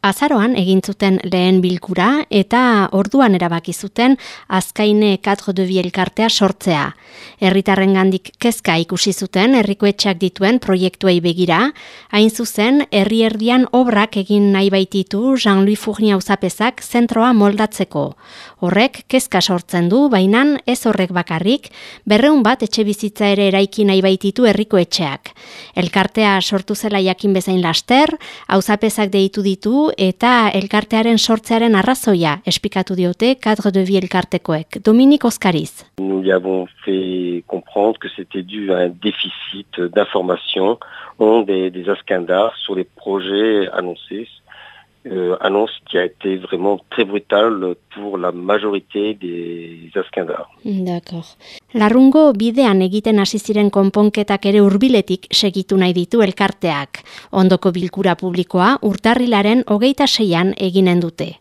Azaroan egin zuten lehen bilkura eta orduan erabaki zuten azkaine 4 de elkartea sortzea. Herritarren gandik kezka ikusi zuten herrikoetxeak dituen proiektuei begira, hain zuzen herri erdian obrak egin nahi baititu Jean-Louis Fournier uzapezak zentroa moldatzeko. Horrek kezka sortzen du, bainan ez horrek bakarrik, berreun bat etxe bizitza ere eraiki nahi baititu herrikoetxeak. Elkartea sortu zela jakin bezain laster, auzapezak deitu ditu eta elkartearen sortzearen arrazoia espikatu diote cadre de vie elkartekoek. Dominik Oskariz. Nous y avons fait comprendre que c'était dû à un déficit d'information des, des ascandars sur les projets annoncés euh, annonce qui a été vraiment très brutale pour la majorité des askandar. D'accord. Larrungo bidean egiten hasi ziren konponketak ere hurbiletik segitu nahi ditu elkarteak. Ondoko bilkura publikoa urtarrilaren hogeita seian eginen dute.